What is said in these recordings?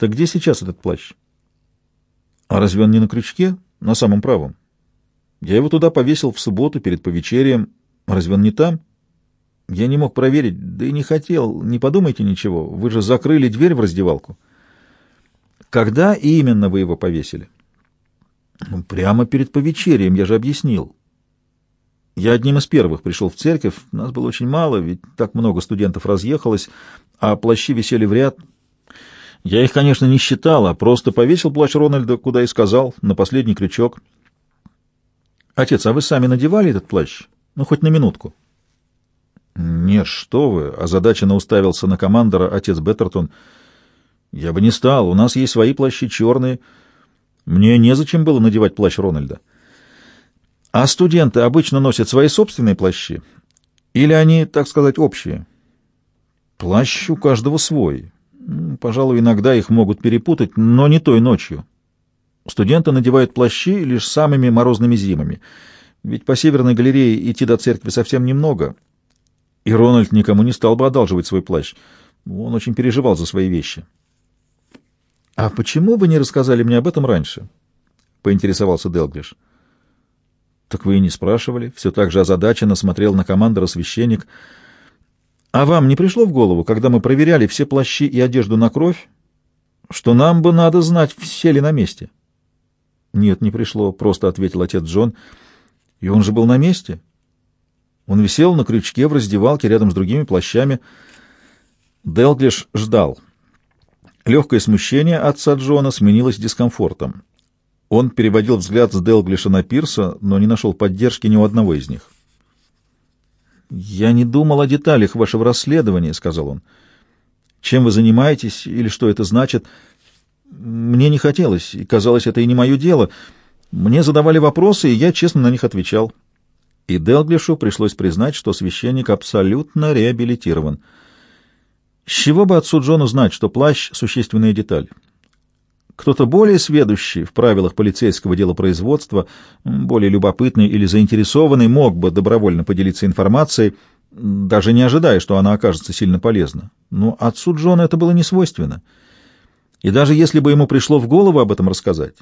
Так где сейчас этот плащ? А разве он не на крючке? На самом правом. Я его туда повесил в субботу перед повечерием. Разве он не там? Я не мог проверить, да и не хотел. Не подумайте ничего. Вы же закрыли дверь в раздевалку. Когда именно вы его повесили? Прямо перед повечерием, я же объяснил. Я одним из первых пришел в церковь, нас было очень мало, ведь так много студентов разъехалось, а плащи висели в ряд. Я их, конечно, не считал, а просто повесил плащ Рональда, куда и сказал, на последний крючок. Отец, а вы сами надевали этот плащ? Ну, хоть на минутку. Нет, что вы, озадаченно уставился на командора отец Беттертон. Я бы не стал, у нас есть свои плащи черные. Мне незачем было надевать плащ Рональда. А студенты обычно носят свои собственные плащи? Или они, так сказать, общие? Плащ у каждого свой. Пожалуй, иногда их могут перепутать, но не той ночью. Студенты надевают плащи лишь самыми морозными зимами, ведь по Северной галерее идти до церкви совсем немного, и Рональд никому не стал бы одалживать свой плащ. Он очень переживал за свои вещи. — А почему вы не рассказали мне об этом раньше? — поинтересовался Делглиш. — так вы и не спрашивали. Все так же озадаченно смотрел на командора священник. А вам не пришло в голову, когда мы проверяли все плащи и одежду на кровь, что нам бы надо знать, все ли на месте? Нет, не пришло, просто ответил отец Джон. И он же был на месте. Он висел на крючке в раздевалке рядом с другими плащами. Делглиш ждал. Легкое смущение отца Джона сменилось дискомфортом. Он переводил взгляд с Делглиша на Пирса, но не нашел поддержки ни у одного из них. «Я не думал о деталях вашего расследования», — сказал он. «Чем вы занимаетесь или что это значит?» «Мне не хотелось, и казалось, это и не мое дело. Мне задавали вопросы, и я честно на них отвечал». И Делглишу пришлось признать, что священник абсолютно реабилитирован. С чего бы отцу Джону знать, что плащ — существенная деталь? Кто-то более сведущий в правилах полицейского делопроизводства, более любопытный или заинтересованный, мог бы добровольно поделиться информацией, даже не ожидая, что она окажется сильно полезна. Но отцу Джона это было не свойственно. И даже если бы ему пришло в голову об этом рассказать,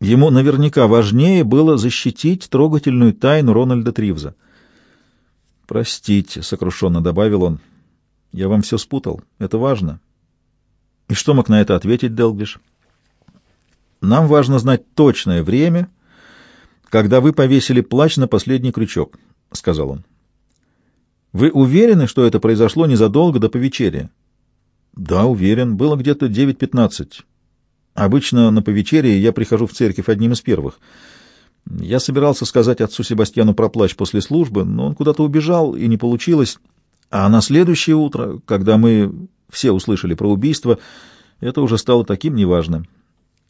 ему наверняка важнее было защитить трогательную тайну Рональда Тривза. «Простите», — сокрушенно добавил он, — «я вам все спутал. Это важно». И что мог на это ответить Делглиш? Нам важно знать точное время, когда вы повесили плащ на последний крючок, — сказал он. Вы уверены, что это произошло незадолго до повечерия? Да, уверен. Было где-то 9.15. Обычно на повечерие я прихожу в церковь одним из первых. Я собирался сказать отцу Себастьяну про плащ после службы, но он куда-то убежал, и не получилось. А на следующее утро, когда мы все услышали про убийство, это уже стало таким неважным.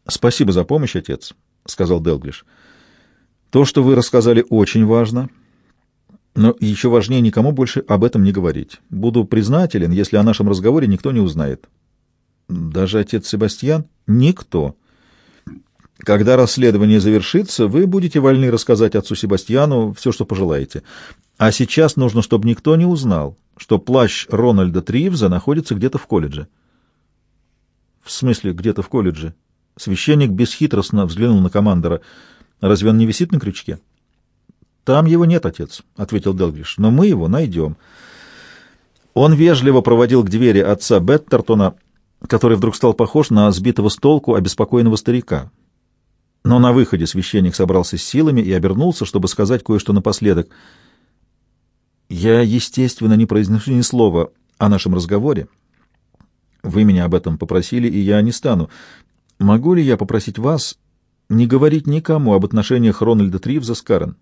Спасибо за помощь, отец, сказал Делглиш. То, что вы рассказали, очень важно. Но еще важнее никому больше об этом не говорить. Буду признателен, если о нашем разговоре никто не узнает. Даже отец Себастьян? Никто. Когда расследование завершится, вы будете вольны рассказать отцу Себастьяну все, что пожелаете. А сейчас нужно, чтобы никто не узнал, что плащ Рональда Тривза находится где-то в колледже. В смысле, где-то в колледже? Священник бесхитростно взглянул на командора. «Разве он не висит на крючке?» «Там его нет, отец», — ответил Делгриш. «Но мы его найдем». Он вежливо проводил к двери отца Беттертона, который вдруг стал похож на сбитого с толку обеспокоенного старика. Но на выходе священник собрался с силами и обернулся, чтобы сказать кое-что напоследок. «Я, естественно, не произнесу ни слова о нашем разговоре. Вы меня об этом попросили, и я не стану. Могу ли я попросить вас не говорить никому об отношениях Рональда Тривза с Карен?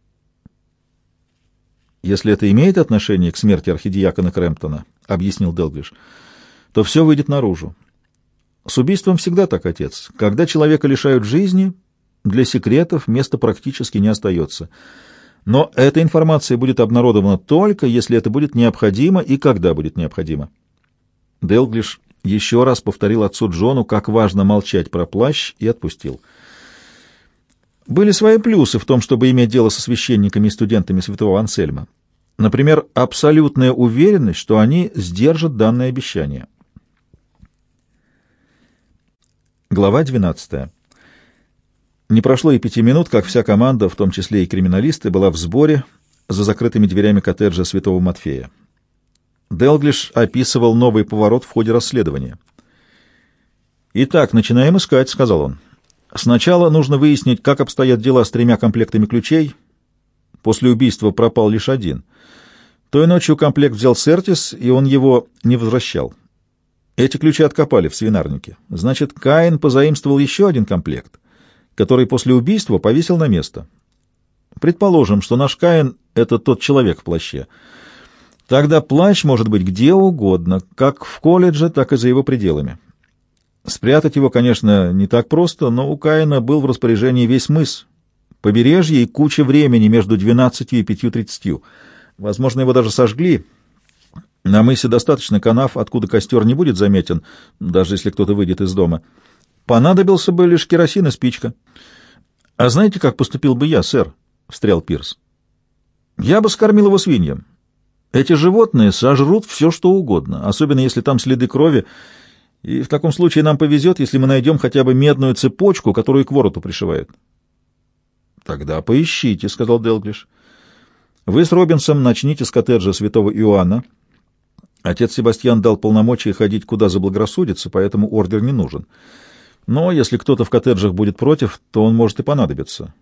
Если это имеет отношение к смерти архидиакона Крэмптона, — объяснил Делглиш, — то все выйдет наружу. С убийством всегда так, отец. Когда человека лишают жизни, для секретов места практически не остается. Но эта информация будет обнародована только, если это будет необходимо и когда будет необходимо. Делглиш еще раз повторил отцу Джону, как важно молчать про плащ, и отпустил. Были свои плюсы в том, чтобы иметь дело со священниками и студентами святого Ансельма. Например, абсолютная уверенность, что они сдержат данное обещание. Глава 12. Не прошло и пяти минут, как вся команда, в том числе и криминалисты, была в сборе за закрытыми дверями коттеджа Святого Матфея. Делглиш описывал новый поворот в ходе расследования. «Итак, начинаем искать», — сказал он. «Сначала нужно выяснить, как обстоят дела с тремя комплектами ключей. После убийства пропал лишь один. Той ночью комплект взял Сертис, и он его не возвращал. Эти ключи откопали в свинарнике. Значит, Каин позаимствовал еще один комплект, который после убийства повесил на место. Предположим, что наш Каин — это тот человек в плаще. Тогда плащ может быть где угодно, как в колледже, так и за его пределами. Спрятать его, конечно, не так просто, но у Каина был в распоряжении весь мыс, побережье и куча времени между 12 и 5.30. Возможно, его даже сожгли — на мысе достаточно канав, откуда костер не будет заметен, даже если кто-то выйдет из дома. Понадобился бы лишь керосин и спичка. — А знаете, как поступил бы я, сэр? — встрял Пирс. — Я бы скормил его свиньям. Эти животные сожрут все, что угодно, особенно если там следы крови, и в таком случае нам повезет, если мы найдем хотя бы медную цепочку, которую к вороту пришивают. — Тогда поищите, — сказал Делглиш. — Вы с Робинсом начните с коттеджа святого Иоанна, — Отец Себастьян дал полномочия ходить куда заблагорассудится, поэтому ордер не нужен. Но если кто-то в коттеджах будет против, то он может и понадобиться.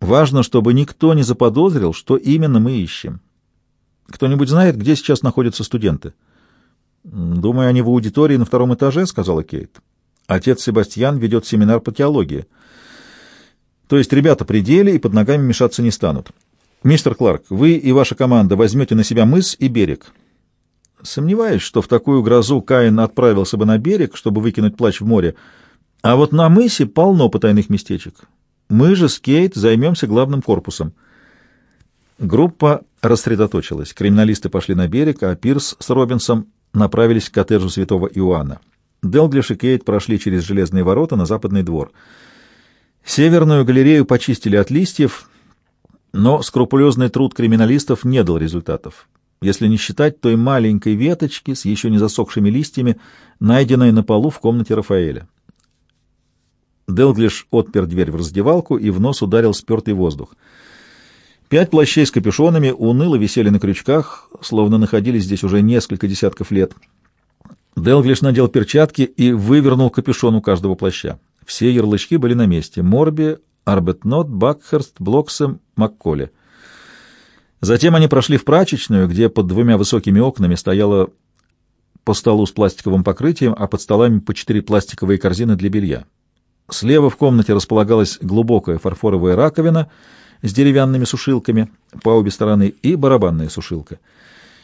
Важно, чтобы никто не заподозрил, что именно мы ищем. Кто-нибудь знает, где сейчас находятся студенты? Думаю, они в аудитории на втором этаже, сказала Кейт. Отец Себастьян ведет семинар по теологии. То есть ребята при деле и под ногами мешаться не станут. Мистер Кларк, вы и ваша команда возьмете на себя мыс и берег. Сомневаюсь, что в такую грозу Каин отправился бы на берег, чтобы выкинуть плащ в море. А вот на мысе полно потайных местечек. Мы же с Кейт займемся главным корпусом. Группа рассредоточилась. Криминалисты пошли на берег, а Пирс с Робинсом направились к коттеджу святого Иоанна. Делглиш и Кейт прошли через железные ворота на западный двор. Северную галерею почистили от листьев, но скрупулезный труд криминалистов не дал результатов если не считать той маленькой веточки с еще не засохшими листьями, найденной на полу в комнате Рафаэля. Делглиш отпер дверь в раздевалку и в нос ударил спертый воздух. Пять плащей с капюшонами уныло висели на крючках, словно находились здесь уже несколько десятков лет. Делглиш надел перчатки и вывернул капюшон у каждого плаща. Все ярлычки были на месте. Морби, Арбетнот, Бакхерст, Блоксем, Макколи — Затем они прошли в прачечную, где под двумя высокими окнами стояло по столу с пластиковым покрытием, а под столами по четыре пластиковые корзины для белья. Слева в комнате располагалась глубокая фарфоровая раковина с деревянными сушилками по обе стороны и барабанная сушилка —